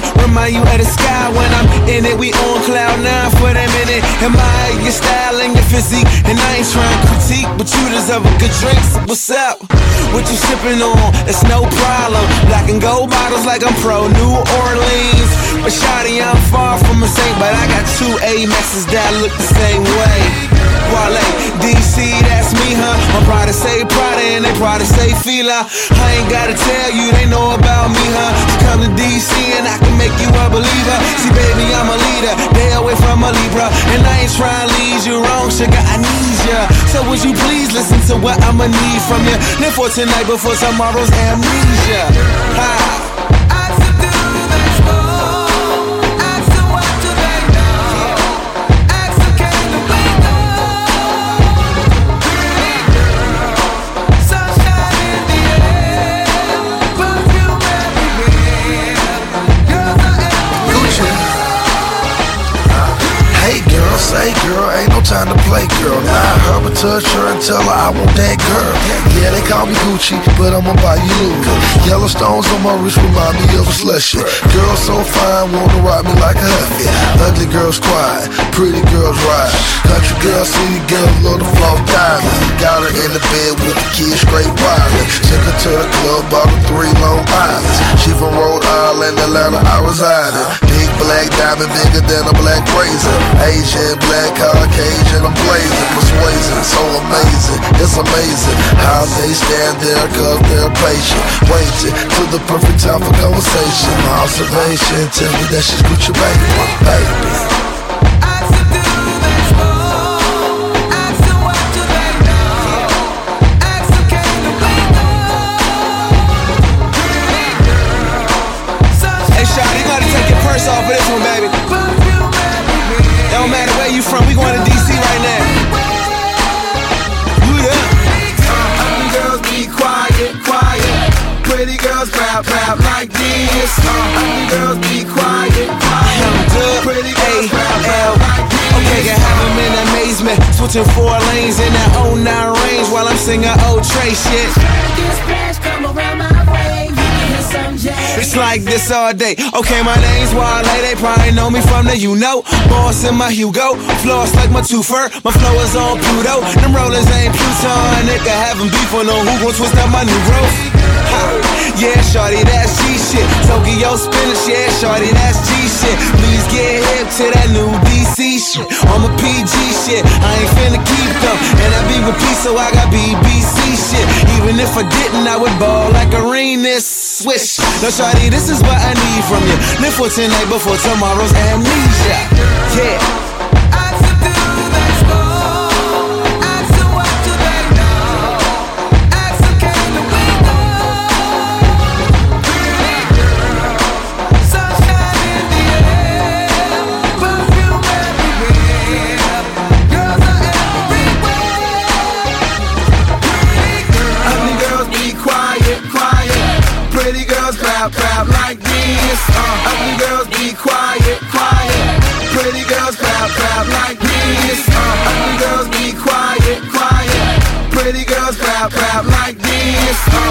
minute. Remind you of the sky when I'm in it. We on cloud nine for that minute. Admire your style and your physique. And I ain't trying to critique, but you deserve a good drink. So what's up? What you sipping on? It's no problem. Black and gold bottles like I'm pro New Orleans. But shawty, I'm far from a saint, but I got two Amexes that look the same way. Wale, DC, that's me, huh? My pride say Prada and they pride say Fila. I ain't gotta tell you, they know about me, huh? So come to DC and I can make you a believer. See, baby, I'm a leader, from a Libra. And I ain't trying to lead you wrong, sugar, I need ya. So would you please listen to what I'ma need from you? Live for tonight before tomorrow's amnesia. Ha. Say, girl, ain't no time to play, girl. Now I her but touch her and tell her I want that girl. Yeah, they call me Gucci, but I'ma buy you Louis. Yellowstones on my wrist remind me of a slushy. Girl so fine, wanna ride me like a huffy. Ugly girls quiet, pretty girls ride. Country girl, city girl, love the flow diamonds. Got her in the bed with the kids straight wild. Took her to the club, bought her three Long Islands. Black Caucasian, I'm blazing, so amazing, it's amazing how they stand there cause they're patient, waiting to the perfect time for conversation. My observation tell me that she's Gucci baby, baby. off for this one, baby. Don't matter where you from, we going to amazement. Four lanes in that 09 range while I'm singing old Trey shit. it's like this all day. Okay, my name's Wale. They probably know me from the you know. Boss in my Hugo. Floss like my twofer. My flow is on Pluto. Them rollers ain't Pluton. Nigga having beef on who gon' twist out my new growth. Yeah, shorty, that's G shit. Tokyo spinach, yeah, shorty, that's G shit. Please get hip to that new DC shit. I'm a PG shit. I ain't finna keep them. And I be with P, so I got BBC shit. Even if I didn't, I would ball like Arenas. Swish. Now, shawty, this is what I need from you. Live for tonight before tomorrow's amnesia. Yeah. Rap like this. Uh, ugly girls be quiet, quiet. Pretty girls rap, rap like this. Uh, ugly girls be quiet, quiet. Pretty girls rap, rap like this. Uh,